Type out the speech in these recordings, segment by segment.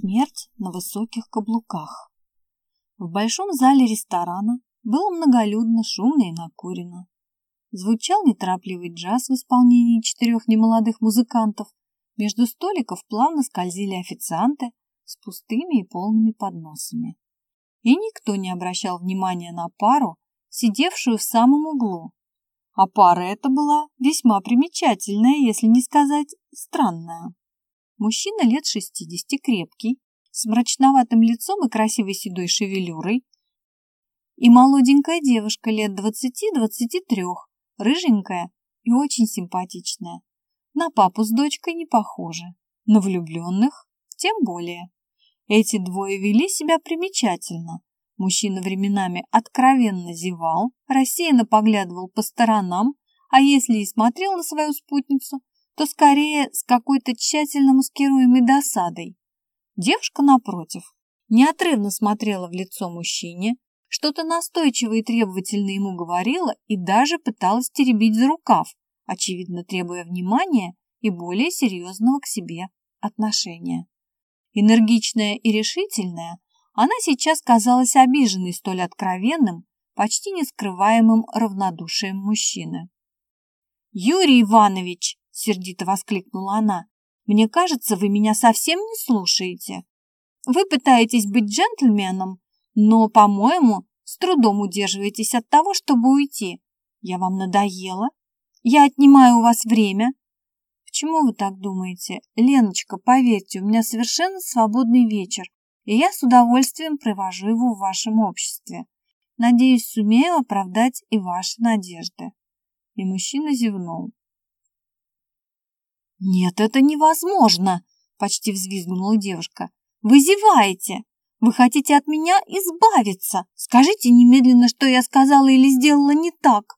Смерть на высоких каблуках. В большом зале ресторана было многолюдно, шумно и накурено. Звучал неторопливый джаз в исполнении четырех немолодых музыкантов. Между столиков плавно скользили официанты с пустыми и полными подносами. И никто не обращал внимания на пару, сидевшую в самом углу. А пара эта была весьма примечательная, если не сказать странная. Мужчина лет шестидесяти, крепкий, с мрачноватым лицом и красивой седой шевелюрой, и молоденькая девушка лет двадцати-двадцати трех, рыженькая и очень симпатичная. На папу с дочкой не похожа, на влюбленных тем более. Эти двое вели себя примечательно. Мужчина временами откровенно зевал, рассеянно поглядывал по сторонам, а если и смотрел на свою спутницу, то скорее с какой-то тщательно маскируемой досадой. Девушка, напротив, неотрывно смотрела в лицо мужчине, что-то настойчиво и требовательно ему говорила и даже пыталась теребить за рукав, очевидно требуя внимания и более серьезного к себе отношения. Энергичная и решительная, она сейчас казалась обиженной столь откровенным, почти нескрываемым равнодушием мужчины. «Юрий Иванович!» Сердито воскликнула она. Мне кажется, вы меня совсем не слушаете. Вы пытаетесь быть джентльменом, но, по-моему, с трудом удерживаетесь от того, чтобы уйти. Я вам надоела? Я отнимаю у вас время? Почему вы так думаете? Леночка, поверьте, у меня совершенно свободный вечер, и я с удовольствием провожу его в вашем обществе. Надеюсь, сумею оправдать и ваши надежды. И мужчина зевнул. «Нет, это невозможно!» – почти взвизгнула девушка. «Вы зеваете! Вы хотите от меня избавиться! Скажите немедленно, что я сказала или сделала не так!»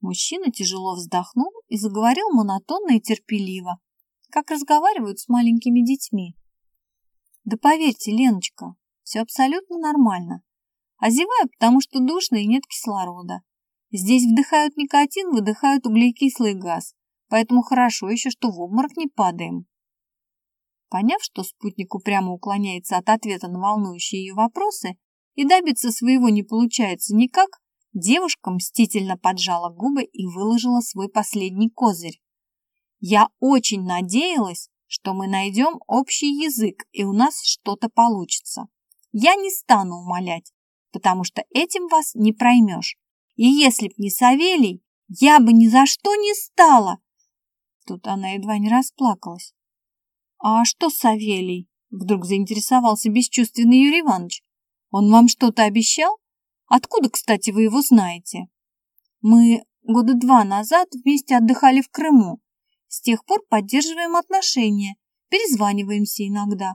Мужчина тяжело вздохнул и заговорил монотонно и терпеливо, как разговаривают с маленькими детьми. «Да поверьте, Леночка, все абсолютно нормально. А зеваю, потому что душно и нет кислорода. Здесь вдыхают никотин, выдыхают углекислый газ поэтому хорошо еще, что в обморок не падаем. Поняв, что спутник упрямо уклоняется от ответа на волнующие ее вопросы и добиться своего не получается никак, девушка мстительно поджала губы и выложила свой последний козырь. «Я очень надеялась, что мы найдем общий язык и у нас что-то получится. Я не стану умолять, потому что этим вас не проймешь. И если б не Савелий, я бы ни за что не стала Тут она едва не расплакалась. «А что Савелий?» — вдруг заинтересовался бесчувственный Юрий Иванович. «Он вам что-то обещал? Откуда, кстати, вы его знаете?» «Мы года два назад вместе отдыхали в Крыму. С тех пор поддерживаем отношения, перезваниваемся иногда.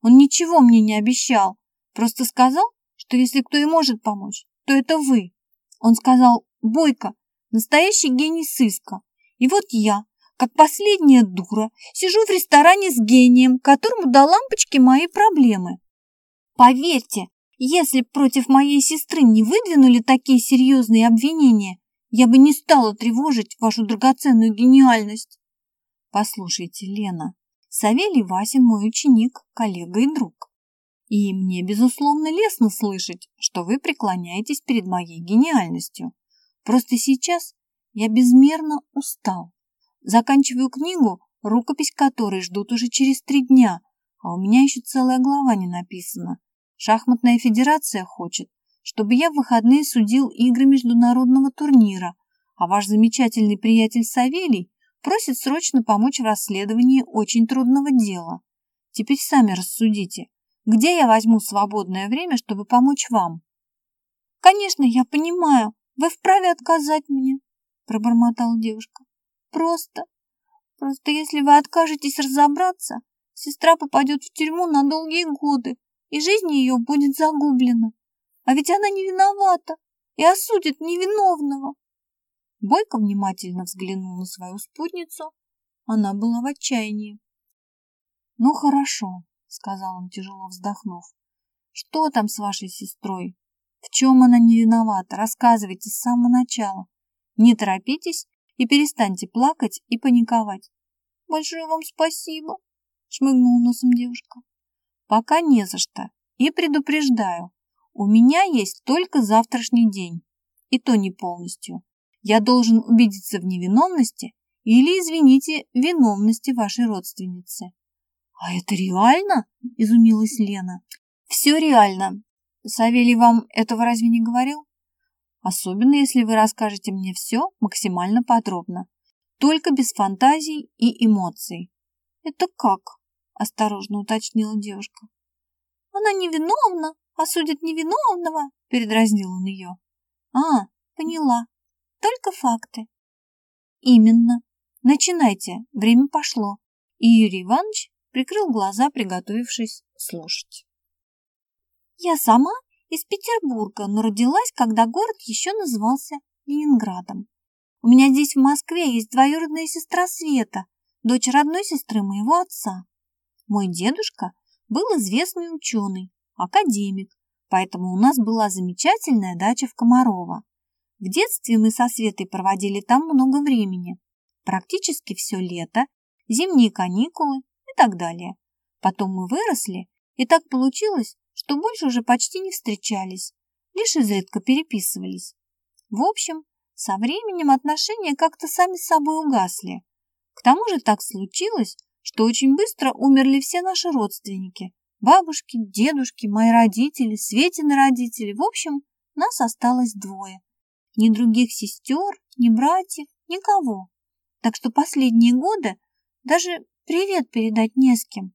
Он ничего мне не обещал, просто сказал, что если кто и может помочь, то это вы. Он сказал, Бойко, настоящий гений сыска. И вот я, как последняя дура, сижу в ресторане с гением, которому до лампочки мои проблемы. Поверьте, если б против моей сестры не выдвинули такие серьезные обвинения, я бы не стала тревожить вашу драгоценную гениальность. Послушайте, Лена, Савелий Васин мой ученик, коллега и друг. И мне, безусловно, лестно слышать, что вы преклоняетесь перед моей гениальностью. Просто сейчас я безмерно устал. Заканчиваю книгу, рукопись которой ждут уже через три дня, а у меня еще целая глава не написана. Шахматная федерация хочет, чтобы я в выходные судил игры международного турнира, а ваш замечательный приятель Савелий просит срочно помочь в расследовании очень трудного дела. Теперь сами рассудите, где я возьму свободное время, чтобы помочь вам? Конечно, я понимаю, вы вправе отказать мне, пробормотала девушка. Просто, просто если вы откажетесь разобраться, сестра попадет в тюрьму на долгие годы, и жизнь ее будет загублена. А ведь она не виновата и осудит невиновного. Бойко внимательно взглянул на свою спутницу. Она была в отчаянии. «Ну, хорошо», — сказал он, тяжело вздохнув. «Что там с вашей сестрой? В чем она не виновата? Рассказывайте с самого начала. Не торопитесь и перестаньте плакать и паниковать. Большое вам спасибо, шмыгнула носом девушка. Пока не за что. И предупреждаю, у меня есть только завтрашний день. И то не полностью. Я должен убедиться в невиновности или, извините, виновности вашей родственницы. А это реально? Изумилась Лена. Все реально. Савелий вам этого разве не говорил? Особенно, если вы расскажете мне все максимально подробно. Только без фантазий и эмоций. Это как? Осторожно уточнила девушка. Она невиновна, осудит невиновного, передразнил он ее. А, поняла. Только факты. Именно. Начинайте, время пошло. И Юрий Иванович прикрыл глаза, приготовившись слушать. Я сама из Петербурга, но родилась, когда город еще назывался Ленинградом. У меня здесь в Москве есть двоюродная сестра Света, дочь родной сестры моего отца. Мой дедушка был известный ученый, академик, поэтому у нас была замечательная дача в Комарово. В детстве мы со Светой проводили там много времени, практически все лето, зимние каникулы и так далее. Потом мы выросли, и так получилось, что больше уже почти не встречались, лишь изредка переписывались. В общем, со временем отношения как-то сами собой угасли. К тому же так случилось, что очень быстро умерли все наши родственники. Бабушки, дедушки, мои родители, Светины родители. В общем, нас осталось двое. Ни других сестер, ни братьев, никого. Так что последние годы даже привет передать не с кем.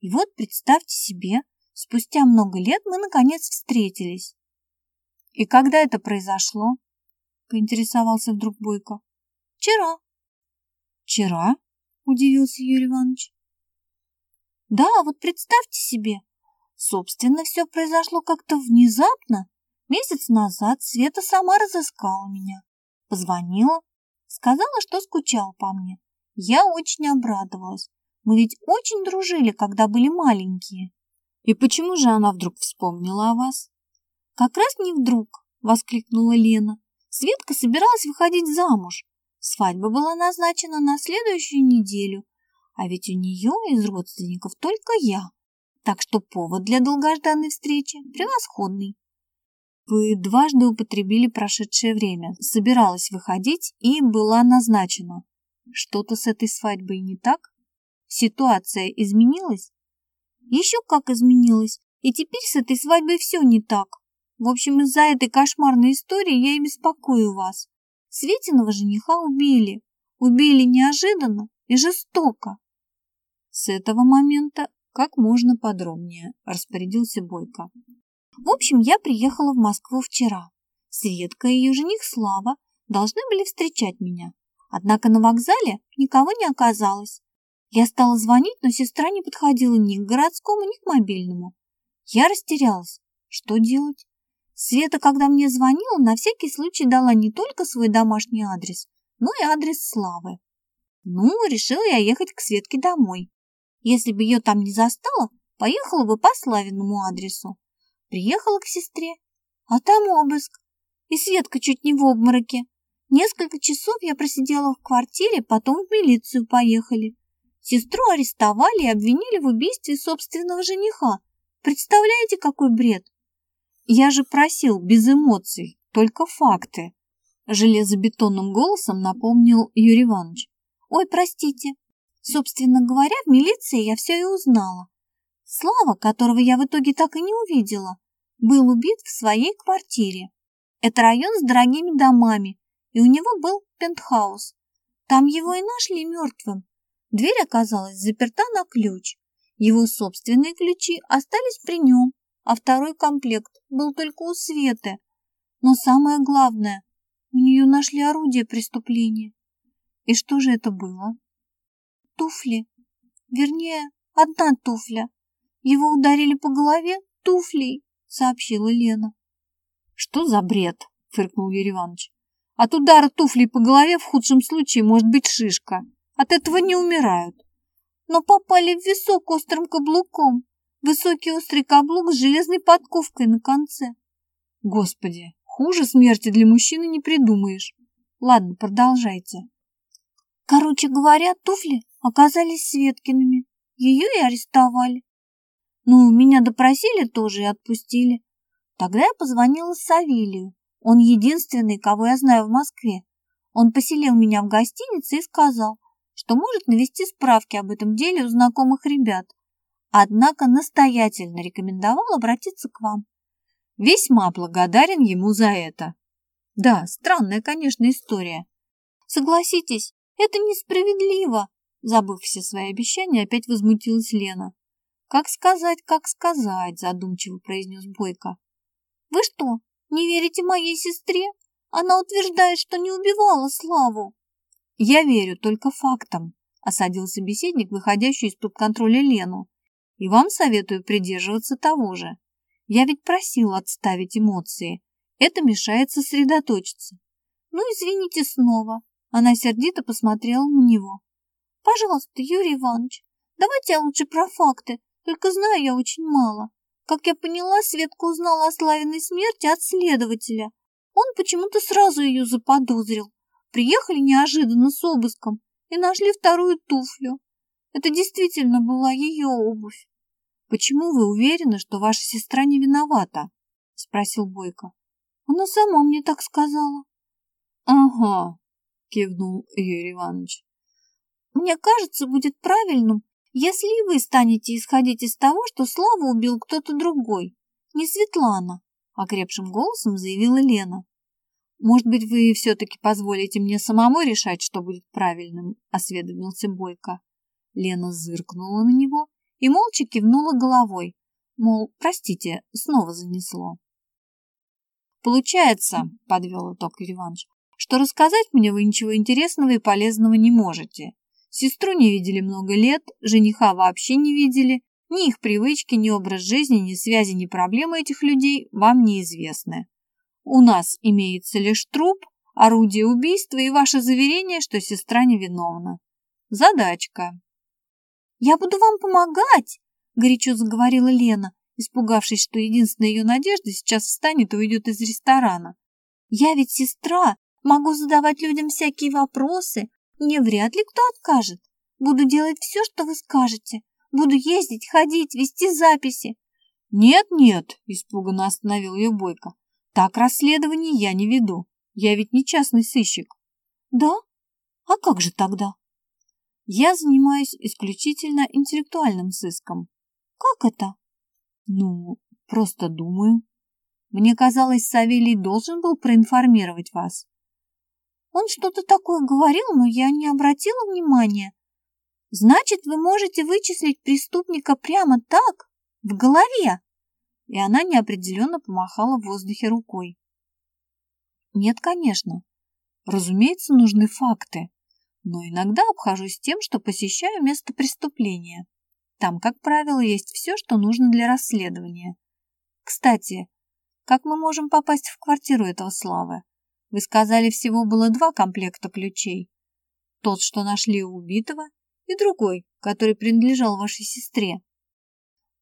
И вот представьте себе, спустя много лет мы наконец встретились. И когда это произошло? Поинтересовался вдруг Бойко. Вчера. Вчера? Удивился Юрий Иванович. Да, вот представьте себе, собственно, все произошло как-то внезапно. Месяц назад Света сама разыскала меня, позвонила, сказала, что скучал по мне. Я очень обрадовалась. Мы ведь очень дружили, когда были маленькие. И почему же она вдруг вспомнила о вас? Как раз не вдруг, воскликнула Лена. Светка собиралась выходить замуж. Свадьба была назначена на следующую неделю, а ведь у нее из родственников только я. Так что повод для долгожданной встречи превосходный. Вы дважды употребили прошедшее время. Собиралась выходить и была назначена. Что-то с этой свадьбой не так? Ситуация изменилась? Еще как изменилась. И теперь с этой свадьбой все не так. В общем, из-за этой кошмарной истории я и беспокою вас. Светиного жениха убили. Убили неожиданно и жестоко. С этого момента как можно подробнее, распорядился Бойко. В общем, я приехала в Москву вчера. Светка и ее жених Слава должны были встречать меня. Однако на вокзале никого не оказалось. Я стала звонить, но сестра не подходила ни к городскому, ни к мобильному. Я растерялась. Что делать? Света, когда мне звонила, на всякий случай дала не только свой домашний адрес, но и адрес Славы. Ну, решила я ехать к Светке домой. Если бы ее там не застала, поехала бы по Славиному адресу. Приехала к сестре, а там обыск. И Светка чуть не в обмороке. Несколько часов я просидела в квартире, потом в милицию поехали. Сестру арестовали и обвинили в убийстве собственного жениха. Представляете, какой бред? Я же просил без эмоций, только факты. Железобетонным голосом напомнил Юрий Иванович. Ой, простите, Собственно говоря, в милиции я все и узнала. Слава, которого я в итоге так и не увидела, был убит в своей квартире. Это район с дорогими домами, и у него был пентхаус. Там его и нашли мертвым. Дверь оказалась заперта на ключ. Его собственные ключи остались при нем, а второй комплект был только у Светы. Но самое главное, у нее нашли орудие преступления. И что же это было? туфли. Вернее, одна туфля. Его ударили по голове туфлей, сообщила Лена. Что за бред? фыркнул Юрий Иванович. От удара туфлей по голове в худшем случае может быть шишка. От этого не умирают. Но попали в висок острым каблуком. Высокий острый каблук с железной подковкой на конце. Господи, хуже смерти для мужчины не придумаешь. Ладно, продолжайте. Короче говоря, туфли оказались Светкиными. Ее и арестовали. Ну, меня допросили тоже и отпустили. Тогда я позвонила Савелию. Он единственный, кого я знаю в Москве. Он поселил меня в гостинице и сказал, что может навести справки об этом деле у знакомых ребят. Однако настоятельно рекомендовал обратиться к вам. Весьма благодарен ему за это. Да, странная, конечно, история. Согласитесь, это несправедливо. Забыв все свои обещания, опять возмутилась Лена. Как сказать, как сказать, задумчиво произнес Бойко. Вы что, не верите моей сестре? Она утверждает, что не убивала Славу. Я верю только фактам, осадил собеседник, выходящий из-под контроля Лену. И вам советую придерживаться того же. Я ведь просил отставить эмоции. Это мешает сосредоточиться. Ну, извините снова. Она сердито посмотрела на него. Пожалуйста, Юрий Иванович, давайте я лучше про факты, только знаю я очень мало. Как я поняла, Светка узнала о Славиной смерти от следователя. Он почему-то сразу ее заподозрил. Приехали неожиданно с обыском и нашли вторую туфлю. Это действительно была ее обувь. «Почему вы уверены, что ваша сестра не виновата?» — спросил Бойко. «Она сама мне так сказала». «Ага», — кивнул Юрий Иванович. «Мне кажется, будет правильным, если вы станете исходить из того, что Славу убил кто-то другой, не Светлана», — окрепшим голосом заявила Лена. «Может быть, вы все-таки позволите мне самому решать, что будет правильным?» — осведомился Бойко. Лена зыркнула на него и молча кивнула головой, мол, простите, снова занесло. «Получается», — подвел итог Иванович, «что рассказать мне вы ничего интересного и полезного не можете. Сестру не видели много лет, жениха вообще не видели, ни их привычки, ни образ жизни, ни связи, ни проблемы этих людей вам неизвестны. У нас имеется лишь труп, орудие убийства и ваше заверение, что сестра невиновна. Задачка. «Я буду вам помогать!» – горячо заговорила Лена, испугавшись, что единственная ее надежда сейчас встанет и уйдет из ресторана. «Я ведь сестра, могу задавать людям всякие вопросы, мне вряд ли кто откажет. Буду делать все, что вы скажете. Буду ездить, ходить, вести записи. Нет-нет, испуганно остановил ее Бойко. Так расследование я не веду. Я ведь не частный сыщик. Да? А как же тогда? Я занимаюсь исключительно интеллектуальным сыском. Как это? Ну, просто думаю. Мне казалось, Савелий должен был проинформировать вас. Он что-то такое говорил, но я не обратила внимания. Значит, вы можете вычислить преступника прямо так, в голове. И она неопределенно помахала в воздухе рукой. Нет, конечно. Разумеется, нужны факты. Но иногда обхожусь тем, что посещаю место преступления. Там, как правило, есть все, что нужно для расследования. Кстати, как мы можем попасть в квартиру этого Славы? Вы сказали, всего было два комплекта ключей. Тот, что нашли у убитого, и другой, который принадлежал вашей сестре.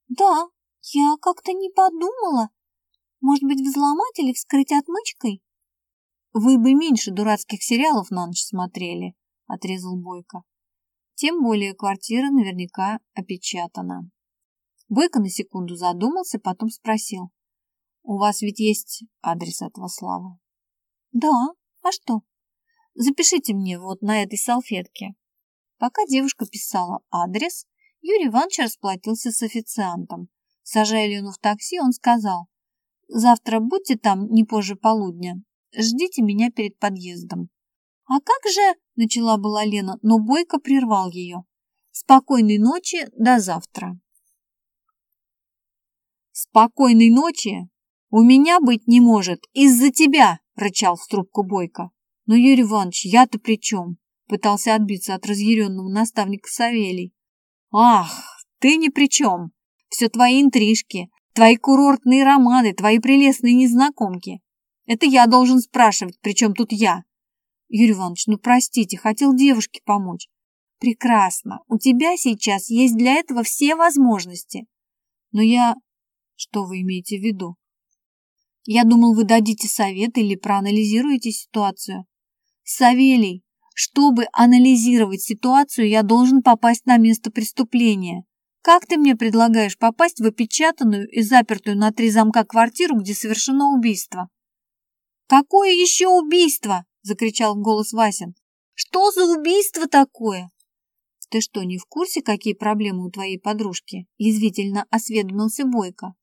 Да, я как-то не подумала. Может быть, взломать или вскрыть отмычкой? Вы бы меньше дурацких сериалов на ночь смотрели, отрезал Бойко. Тем более квартира наверняка опечатана. Бойко на секунду задумался, потом спросил. У вас ведь есть адрес этого Славы? Да, а что? Запишите мне вот на этой салфетке. Пока девушка писала адрес, Юрий Иванович расплатился с официантом. Сажая Лену в такси, он сказал, «Завтра будьте там не позже полудня. Ждите меня перед подъездом». «А как же...» — начала была Лена, но Бойко прервал ее. «Спокойной ночи, до завтра». «Спокойной ночи у меня быть не может из-за тебя!» рычал в трубку Бойко. Но Юрий Иванович, я-то при чем? Пытался отбиться от разъяренного наставника Савелий. Ах, ты ни при чем. Все твои интрижки, твои курортные романы, твои прелестные незнакомки. Это я должен спрашивать, причем тут я. Юрий Иванович, ну простите, хотел девушке помочь. Прекрасно, у тебя сейчас есть для этого все возможности. Но я... Что вы имеете в виду? Я думал, вы дадите совет или проанализируете ситуацию. Савелий, чтобы анализировать ситуацию, я должен попасть на место преступления. Как ты мне предлагаешь попасть в опечатанную и запертую на три замка квартиру, где совершено убийство? Какое еще убийство? Закричал в голос Васин. Что за убийство такое? Ты что, не в курсе, какие проблемы у твоей подружки? Язвительно осведомился Бойко.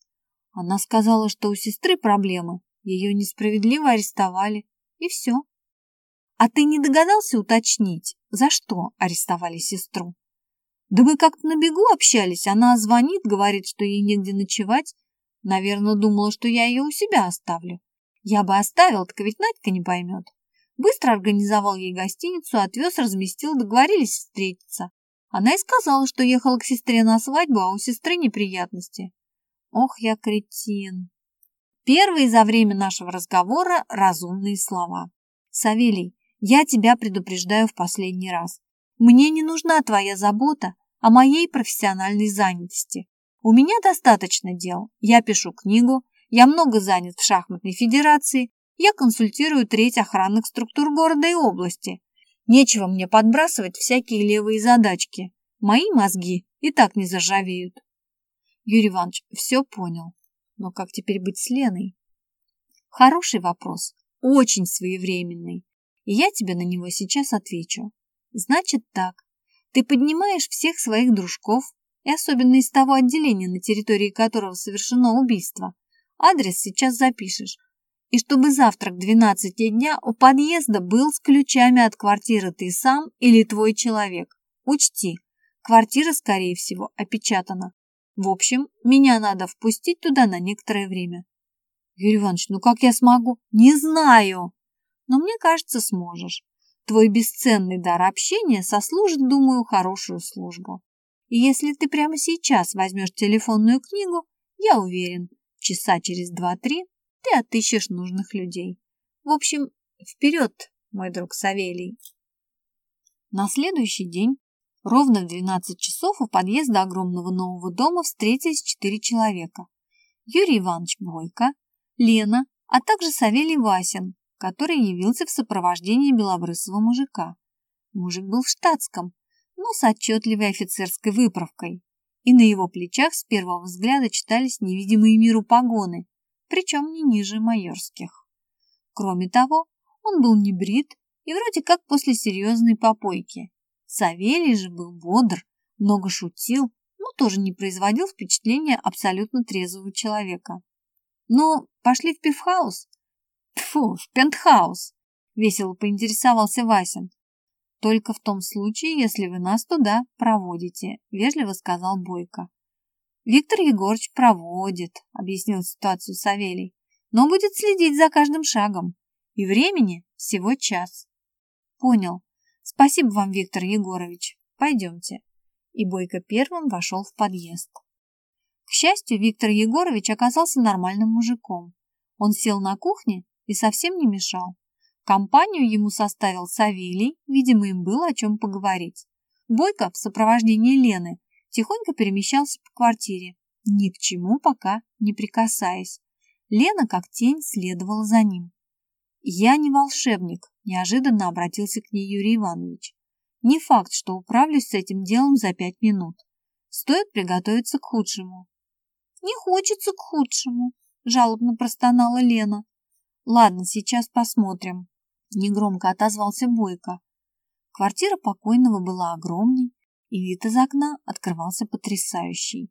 Она сказала, что у сестры проблемы. Ее несправедливо арестовали. И все. А ты не догадался уточнить, за что арестовали сестру? Да мы как-то на бегу общались. Она звонит, говорит, что ей негде ночевать. Наверное, думала, что я ее у себя оставлю. Я бы оставил, так ведь Надька не поймет. Быстро организовал ей гостиницу, отвез, разместил, договорились встретиться. Она и сказала, что ехала к сестре на свадьбу, а у сестры неприятности. Ох, я кретин. Первые за время нашего разговора разумные слова. Савелий, я тебя предупреждаю в последний раз. Мне не нужна твоя забота о моей профессиональной занятости. У меня достаточно дел. Я пишу книгу, я много занят в шахматной федерации, я консультирую треть охранных структур города и области. Нечего мне подбрасывать всякие левые задачки. Мои мозги и так не заржавеют. Юрий Иванович все понял. Но как теперь быть с Леной? Хороший вопрос, очень своевременный. И я тебе на него сейчас отвечу. Значит так, ты поднимаешь всех своих дружков, и особенно из того отделения, на территории которого совершено убийство. Адрес сейчас запишешь. И чтобы завтра к 12 дня у подъезда был с ключами от квартиры ты сам или твой человек. Учти, квартира, скорее всего, опечатана. В общем, меня надо впустить туда на некоторое время. Юрий Иванович, ну как я смогу? Не знаю. Но мне кажется, сможешь. Твой бесценный дар общения сослужит, думаю, хорошую службу. И если ты прямо сейчас возьмешь телефонную книгу, я уверен, часа через два-три ты отыщешь нужных людей. В общем, вперед, мой друг Савелий. На следующий день, ровно в 12 часов у подъезда огромного нового дома встретились четыре человека. Юрий Иванович Бойко, Лена, а также Савелий Васин, который явился в сопровождении белобрысого мужика. Мужик был в штатском, но с отчетливой офицерской выправкой, и на его плечах с первого взгляда читались невидимые миру погоны, причем не ниже майорских. Кроме того, он был не брит и вроде как после серьезной попойки. Савелий же был бодр, много шутил, но тоже не производил впечатления абсолютно трезвого человека. «Ну, пошли в пивхаус?» Тфу, в пентхаус, весело поинтересовался Васин. Только в том случае, если вы нас туда проводите, вежливо сказал Бойко. Виктор Егорович проводит, объяснил ситуацию Савелий, но будет следить за каждым шагом. И времени всего час. Понял. Спасибо вам, Виктор Егорович. Пойдемте. И Бойко первым вошел в подъезд. К счастью, Виктор Егорович оказался нормальным мужиком. Он сел на кухне и совсем не мешал. Компанию ему составил Савелий, видимо, им было о чем поговорить. Бойко в сопровождении Лены тихонько перемещался по квартире, ни к чему пока не прикасаясь. Лена, как тень, следовала за ним. «Я не волшебник», – неожиданно обратился к ней Юрий Иванович. «Не факт, что управлюсь с этим делом за пять минут. Стоит приготовиться к худшему». «Не хочется к худшему», – жалобно простонала Лена. Ладно, сейчас посмотрим. Негромко отозвался Бойко. Квартира покойного была огромной, и вид из окна открывался потрясающий.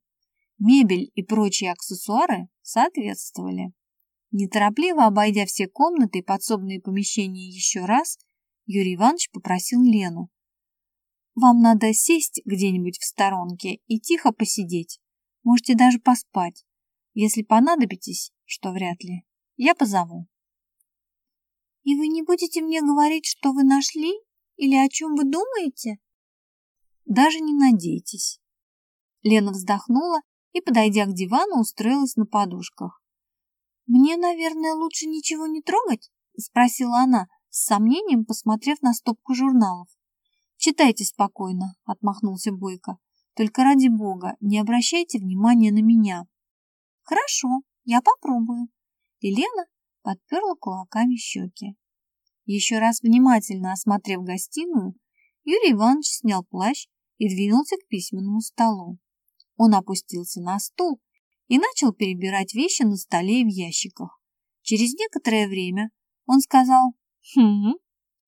Мебель и прочие аксессуары соответствовали. Неторопливо обойдя все комнаты и подсобные помещения еще раз, Юрий Иванович попросил Лену. «Вам надо сесть где-нибудь в сторонке и тихо посидеть. Можете даже поспать. Если понадобитесь, что вряд ли, я позову». «И вы не будете мне говорить, что вы нашли? Или о чем вы думаете?» «Даже не надейтесь». Лена вздохнула и, подойдя к дивану, устроилась на подушках. «Мне, наверное, лучше ничего не трогать?» – спросила она, с сомнением посмотрев на стопку журналов. «Читайте спокойно», – отмахнулся Бойко. «Только ради бога, не обращайте внимания на меня». «Хорошо, я попробую». И Лена подперла кулаками щеки. Еще раз внимательно осмотрев гостиную, Юрий Иванович снял плащ и двинулся к письменному столу. Он опустился на стул и начал перебирать вещи на столе и в ящиках. Через некоторое время он сказал «Хм»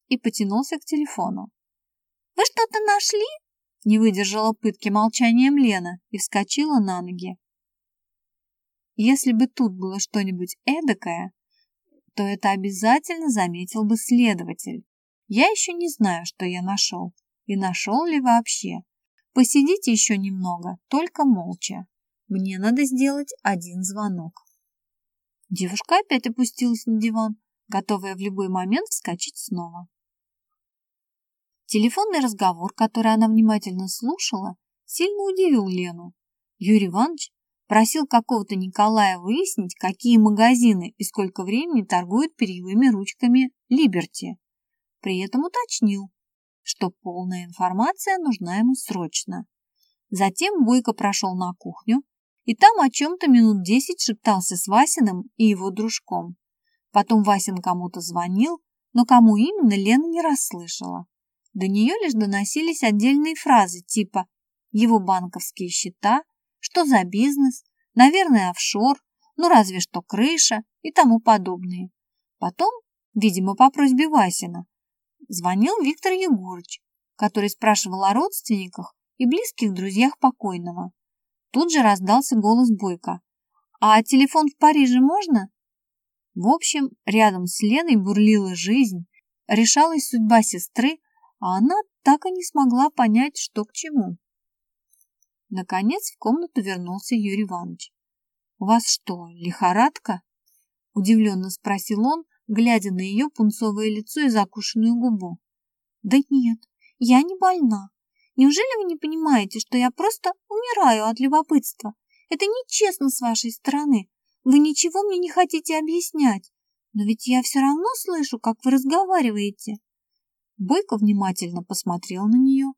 и потянулся к телефону. «Вы что-то нашли?» Не выдержала пытки молчанием Лена и вскочила на ноги. Если бы тут было что-нибудь эдакое, то это обязательно заметил бы следователь. Я еще не знаю, что я нашел, и нашел ли вообще. Посидите еще немного, только молча. Мне надо сделать один звонок. Девушка опять опустилась на диван, готовая в любой момент вскочить снова. Телефонный разговор, который она внимательно слушала, сильно удивил Лену. Юрий Иванович просил какого-то Николая выяснить, какие магазины и сколько времени торгуют перьевыми ручками «Либерти». При этом уточнил, что полная информация нужна ему срочно. Затем Бойко прошел на кухню и там о чем-то минут десять шептался с Васиным и его дружком. Потом Васин кому-то звонил, но кому именно Лена не расслышала. До нее лишь доносились отдельные фразы типа «его банковские счета», «что за бизнес», «наверное, офшор», «ну разве что крыша» и тому подобные. Потом, видимо, по просьбе Васина, звонил Виктор Егорыч, который спрашивал о родственниках и близких друзьях покойного. Тут же раздался голос Бойко. «А телефон в Париже можно?» В общем, рядом с Леной бурлила жизнь, решалась судьба сестры, а она так и не смогла понять, что к чему. Наконец в комнату вернулся Юрий Иванович. «У вас что, лихорадка?» – удивленно спросил он, глядя на ее пунцовое лицо и закушенную губу. «Да нет, я не больна. Неужели вы не понимаете, что я просто умираю от любопытства? Это нечестно с вашей стороны. Вы ничего мне не хотите объяснять. Но ведь я все равно слышу, как вы разговариваете». Бойко внимательно посмотрел на нее,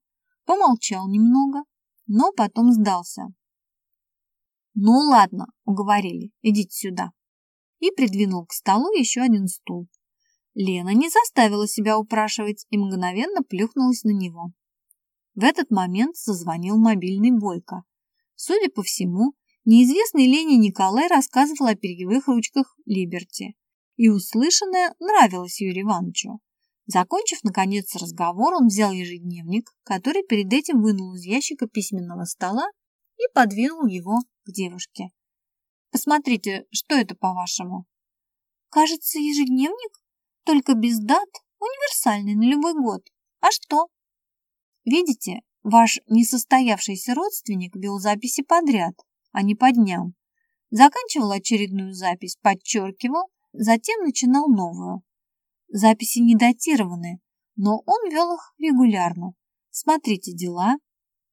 помолчал немного, но потом сдался. «Ну ладно, уговорили, идите сюда» и придвинул к столу еще один стул. Лена не заставила себя упрашивать и мгновенно плюхнулась на него. В этот момент зазвонил мобильный Бойко. Судя по всему, неизвестный Лене Николай рассказывал о перьевых ручках Либерти, и услышанное нравилось Юрию Ивановичу. Закончив, наконец, разговор, он взял ежедневник, который перед этим вынул из ящика письменного стола и подвинул его к девушке. Посмотрите, что это, по-вашему? Кажется, ежедневник, только без дат, универсальный на любой год. А что? Видите, ваш несостоявшийся родственник вел записи подряд, а не по дням. Заканчивал очередную запись, подчеркивал, затем начинал новую. Записи не датированы, но он вел их регулярно. Смотрите дела,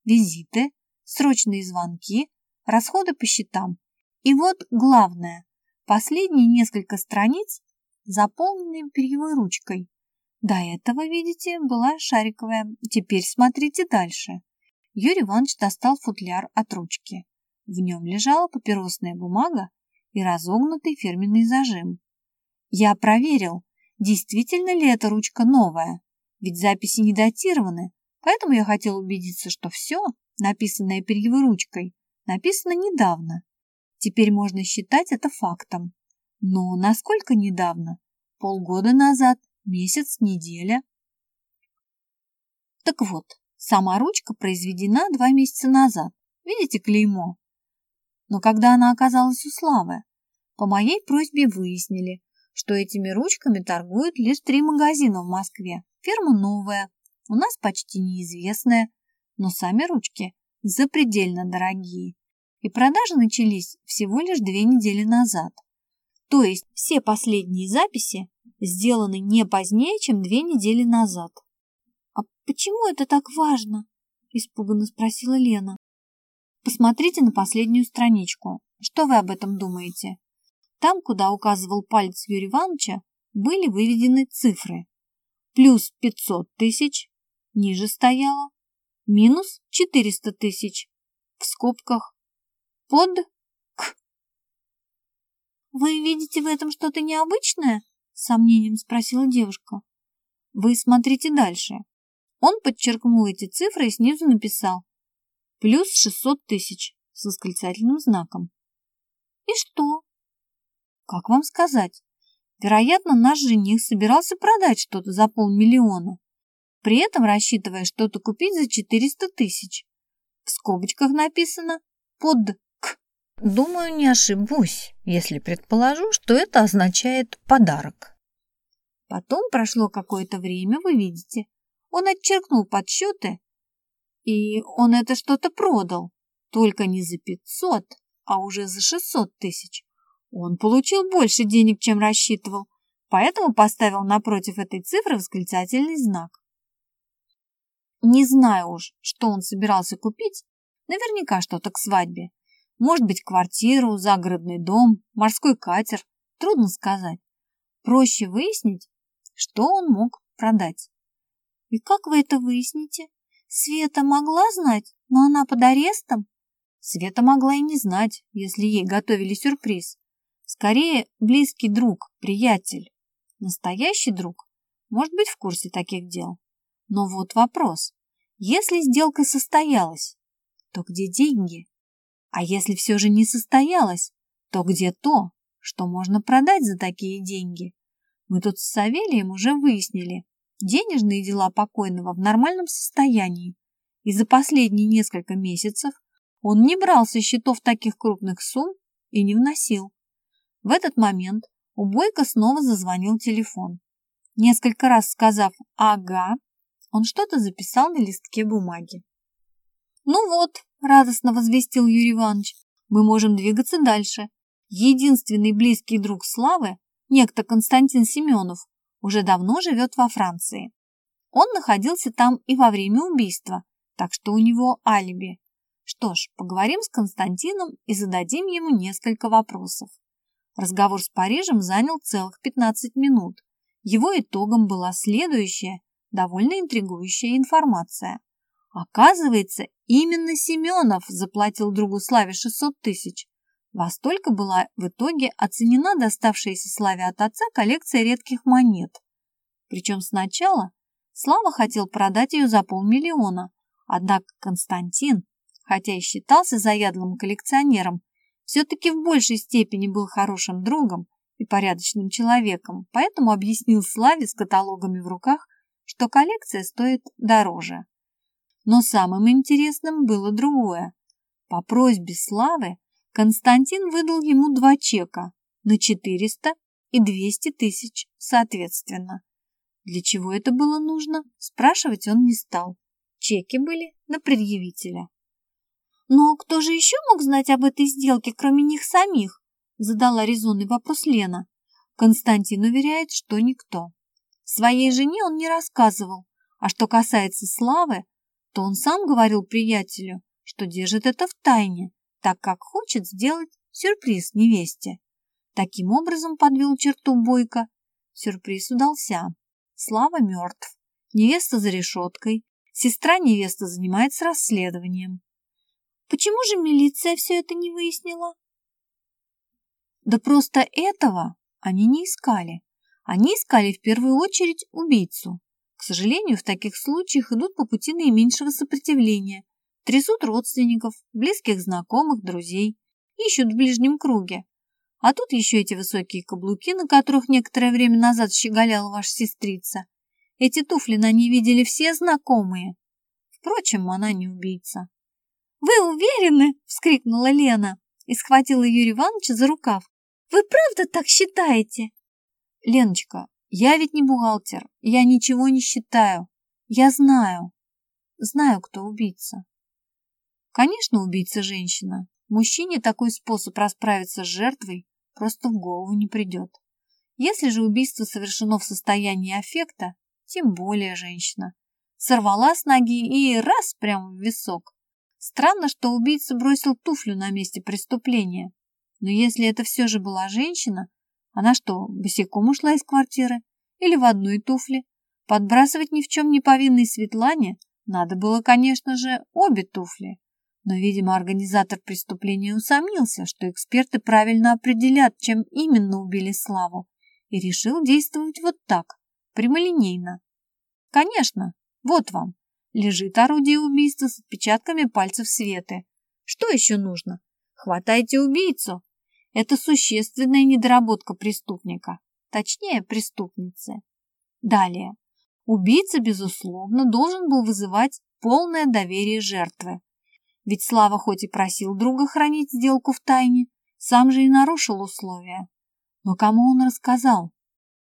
визиты, срочные звонки, расходы по счетам. И вот главное, последние несколько страниц заполнены перьевой ручкой. До этого, видите, была шариковая. Теперь смотрите дальше. Юрий Иванович достал футляр от ручки. В нем лежала папиросная бумага и разогнутый фирменный зажим. Я проверил, действительно ли эта ручка новая, ведь записи не датированы, поэтому я хотел убедиться, что все, написанное перьевой ручкой, написано недавно. Теперь можно считать это фактом. Но насколько недавно? Полгода назад, месяц, неделя? Так вот, сама ручка произведена два месяца назад. Видите клеймо? Но когда она оказалась у Славы, по моей просьбе выяснили, что этими ручками торгуют лишь три магазина в Москве. Фирма новая, у нас почти неизвестная, но сами ручки запредельно дорогие и продажи начались всего лишь две недели назад. То есть все последние записи сделаны не позднее, чем две недели назад. «А почему это так важно?» – испуганно спросила Лена. «Посмотрите на последнюю страничку. Что вы об этом думаете?» Там, куда указывал палец Юрия Ивановича, были выведены цифры. Плюс 500 тысяч, ниже стояло, минус 400 тысяч, в скобках под к. «Вы видите в этом что-то необычное?» — с сомнением спросила девушка. «Вы смотрите дальше». Он подчеркнул эти цифры и снизу написал «плюс 600 тысяч» с восклицательным знаком. И что? Как вам сказать? Вероятно, наш жених собирался продать что-то за полмиллиона, при этом рассчитывая что-то купить за 400 тысяч. В скобочках написано «под к». Думаю, не ошибусь, если предположу, что это означает «подарок». Потом прошло какое-то время, вы видите. Он отчеркнул подсчеты, и он это что-то продал, только не за 500, а уже за 600 тысяч. Он получил больше денег, чем рассчитывал, поэтому поставил напротив этой цифры восклицательный знак. Не знаю уж, что он собирался купить, наверняка что-то к свадьбе. Может быть, квартиру, загородный дом, морской катер, трудно сказать. Проще выяснить, что он мог продать. И как вы это выясните? Света могла знать, но она под арестом? Света могла и не знать, если ей готовили сюрприз. Скорее, близкий друг, приятель. Настоящий друг может быть в курсе таких дел. Но вот вопрос. Если сделка состоялась, то где деньги? А если все же не состоялась, то где то, что можно продать за такие деньги? Мы тут с Савелием уже выяснили. Денежные дела покойного в нормальном состоянии. И за последние несколько месяцев он не брал со счетов таких крупных сумм и не вносил. В этот момент у Бойко снова зазвонил телефон. Несколько раз сказав «ага», он что-то записал на листке бумаги. «Ну вот», — радостно возвестил Юрий Иванович, — «мы можем двигаться дальше. Единственный близкий друг Славы, некто Константин Семенов, уже давно живет во Франции. Он находился там и во время убийства, так что у него алиби. Что ж, поговорим с Константином и зададим ему несколько вопросов. Разговор с Парижем занял целых 15 минут. Его итогом была следующая, довольно интригующая информация. Оказывается, именно Семенов заплатил другу Славе 600 тысяч. Во столько была в итоге оценена доставшаяся Славе от отца коллекция редких монет. Причем сначала Слава хотел продать ее за полмиллиона, однако Константин, хотя и считался заядлым коллекционером, все-таки в большей степени был хорошим другом и порядочным человеком, поэтому объяснил Славе с каталогами в руках, что коллекция стоит дороже. Но самым интересным было другое. По просьбе Славы Константин выдал ему два чека на 400 и 200 тысяч соответственно. Для чего это было нужно, спрашивать он не стал. Чеки были на предъявителя. «Но кто же еще мог знать об этой сделке, кроме них самих?» задала резонный вопрос Лена. Константин уверяет, что никто. Своей жене он не рассказывал, а что касается Славы, то он сам говорил приятелю, что держит это в тайне, так как хочет сделать сюрприз невесте. Таким образом подвел черту Бойко. Сюрприз удался. Слава мертв. Невеста за решеткой. Сестра невеста занимается расследованием. Почему же милиция все это не выяснила? Да просто этого они не искали. Они искали в первую очередь убийцу. К сожалению, в таких случаях идут по пути наименьшего сопротивления. Трясут родственников, близких знакомых, друзей. Ищут в ближнем круге. А тут еще эти высокие каблуки, на которых некоторое время назад щеголяла ваша сестрица. Эти туфли на ней видели все знакомые. Впрочем, она не убийца. «Вы уверены?» — вскрикнула Лена и схватила Юрия Ивановича за рукав. «Вы правда так считаете?» «Леночка, я ведь не бухгалтер, я ничего не считаю. Я знаю, знаю, кто убийца». Конечно, убийца женщина. Мужчине такой способ расправиться с жертвой просто в голову не придет. Если же убийство совершено в состоянии аффекта, тем более женщина. Сорвала с ноги и раз прямо в висок. Странно, что убийца бросил туфлю на месте преступления. Но если это все же была женщина, она что, босиком ушла из квартиры? Или в одной туфле? Подбрасывать ни в чем не повинной Светлане надо было, конечно же, обе туфли. Но, видимо, организатор преступления усомнился, что эксперты правильно определят, чем именно убили Славу, и решил действовать вот так, прямолинейно. Конечно, вот вам, лежит орудие убийства с отпечатками пальцев Светы. Что еще нужно? Хватайте убийцу. Это существенная недоработка преступника, точнее преступницы. Далее. Убийца, безусловно, должен был вызывать полное доверие жертвы. Ведь Слава хоть и просил друга хранить сделку в тайне, сам же и нарушил условия. Но кому он рассказал?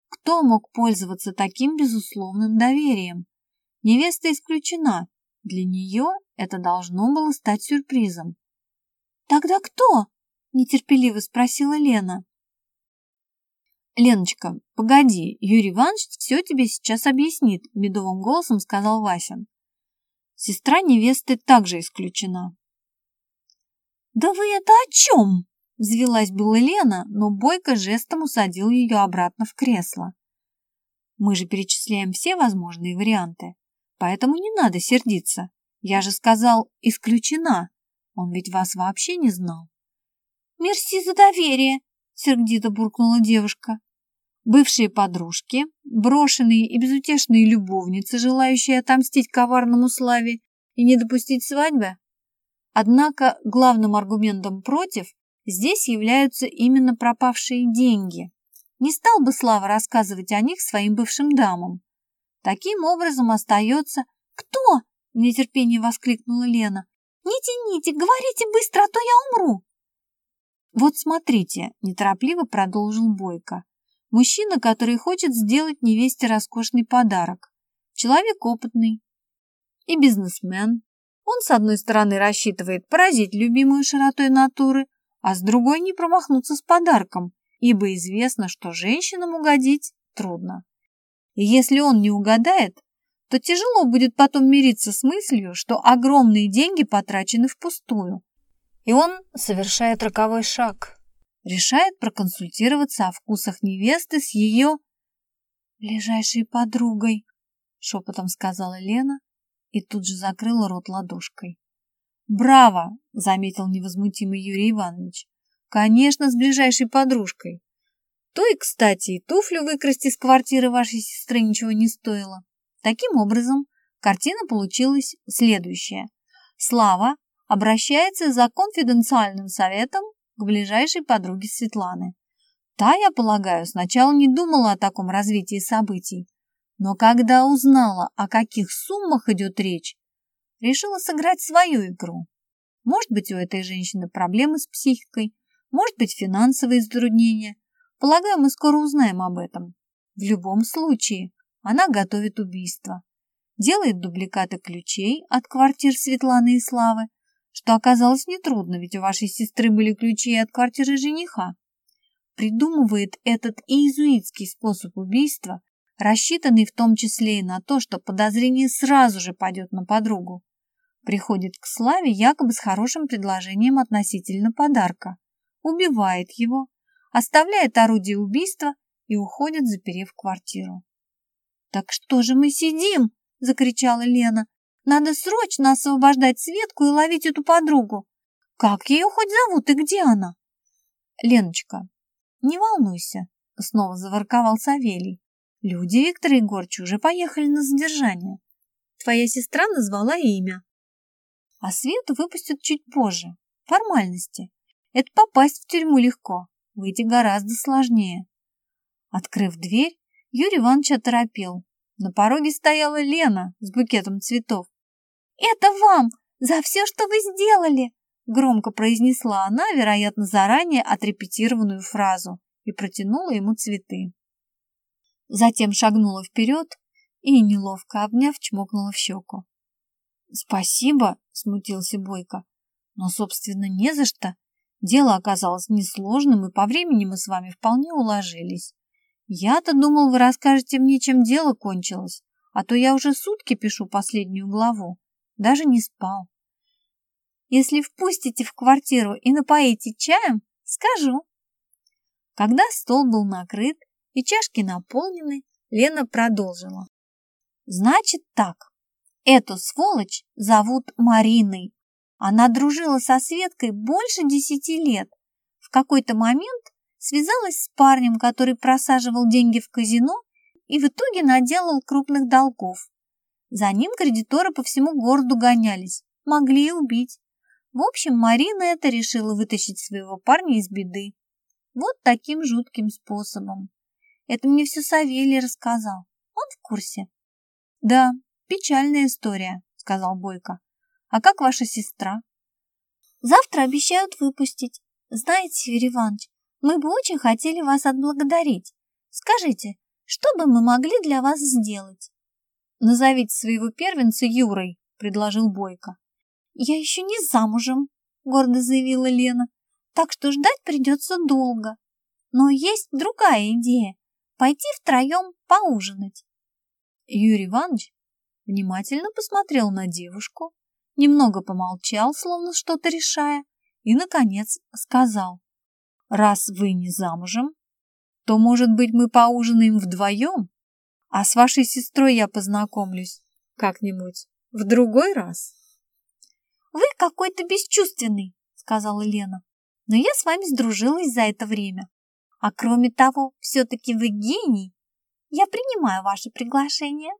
Кто мог пользоваться таким безусловным доверием? Невеста исключена. Для нее это должно было стать сюрпризом. «Тогда кто?» – нетерпеливо спросила Лена. «Леночка, погоди, Юрий Иванович все тебе сейчас объяснит», – медовым голосом сказал Васин. Сестра невесты также исключена. «Да вы это о чем?» – взвелась была Лена, но Бойко жестом усадил ее обратно в кресло. «Мы же перечисляем все возможные варианты, поэтому не надо сердиться. Я же сказал, исключена. Он ведь вас вообще не знал». «Мерси за доверие», – сердито буркнула девушка. Бывшие подружки, брошенные и безутешные любовницы, желающие отомстить коварному славе и не допустить свадьбы. Однако главным аргументом против здесь являются именно пропавшие деньги. Не стал бы Слава рассказывать о них своим бывшим дамам. Таким образом остается... «Кто?» – в нетерпении воскликнула Лена. «Не тяните, говорите быстро, а то я умру!» «Вот смотрите», – неторопливо продолжил Бойко. Мужчина, который хочет сделать невесте роскошный подарок. Человек опытный и бизнесмен. Он, с одной стороны, рассчитывает поразить любимую широтой натуры, а с другой не промахнуться с подарком, ибо известно, что женщинам угодить трудно. И если он не угадает, то тяжело будет потом мириться с мыслью, что огромные деньги потрачены впустую. И он совершает роковой шаг, решает проконсультироваться о вкусах невесты с ее ближайшей подругой, шепотом сказала Лена и тут же закрыла рот ладошкой. «Браво!» — заметил невозмутимый Юрий Иванович. «Конечно, с ближайшей подружкой. То и, кстати, и туфлю выкрасть из квартиры вашей сестры ничего не стоило. Таким образом, картина получилась следующая. Слава обращается за конфиденциальным советом к ближайшей подруге Светланы. Та, я полагаю, сначала не думала о таком развитии событий, но когда узнала, о каких суммах идет речь, решила сыграть свою игру. Может быть, у этой женщины проблемы с психикой, может быть, финансовые затруднения. Полагаю, мы скоро узнаем об этом. В любом случае, она готовит убийство. Делает дубликаты ключей от квартир Светланы и Славы, что оказалось нетрудно, ведь у вашей сестры были ключи от квартиры жениха. Придумывает этот иезуитский способ убийства, рассчитанный в том числе и на то, что подозрение сразу же пойдет на подругу. Приходит к Славе якобы с хорошим предложением относительно подарка, убивает его, оставляет орудие убийства и уходит, заперев квартиру. «Так что же мы сидим?» – закричала Лена. Надо срочно освобождать Светку и ловить эту подругу. Как ее хоть зовут и где она? Леночка, не волнуйся, снова заворковал Савелий. Люди Виктора Егорча уже поехали на задержание. Твоя сестра назвала имя. А Свету выпустят чуть позже. Формальности. Это попасть в тюрьму легко, выйти гораздо сложнее. Открыв дверь, Юрий Иванович оторопел. На пороге стояла Лена с букетом цветов. «Это вам! За все, что вы сделали!» Громко произнесла она, вероятно, заранее отрепетированную фразу и протянула ему цветы. Затем шагнула вперед и, неловко обняв, чмокнула в щеку. «Спасибо», — смутился Бойко, — «но, собственно, не за что. Дело оказалось несложным, и по времени мы с вами вполне уложились. Я-то думал, вы расскажете мне, чем дело кончилось, а то я уже сутки пишу последнюю главу даже не спал. Если впустите в квартиру и напоите чаем, скажу. Когда стол был накрыт и чашки наполнены, Лена продолжила. Значит так, эту сволочь зовут Мариной. Она дружила со Светкой больше десяти лет. В какой-то момент связалась с парнем, который просаживал деньги в казино и в итоге наделал крупных долгов. За ним кредиторы по всему городу гонялись, могли и убить. В общем, Марина это решила вытащить своего парня из беды. Вот таким жутким способом. Это мне все Савелий рассказал. Он в курсе. Да, печальная история, сказал Бойко. А как ваша сестра? Завтра обещают выпустить. Знаете, Юрий Иванович, мы бы очень хотели вас отблагодарить. Скажите, что бы мы могли для вас сделать? Назовите своего первенца Юрой, предложил Бойко. Я еще не замужем, гордо заявила Лена, так что ждать придется долго. Но есть другая идея – пойти втроем поужинать. Юрий Иванович внимательно посмотрел на девушку, немного помолчал, словно что-то решая, и, наконец, сказал, «Раз вы не замужем, то, может быть, мы поужинаем вдвоем, а с вашей сестрой я познакомлюсь как-нибудь в другой раз». «Вы какой-то бесчувственный», — сказала Лена, «но я с вами сдружилась за это время. А кроме того, все-таки вы гений. Я принимаю ваше приглашение».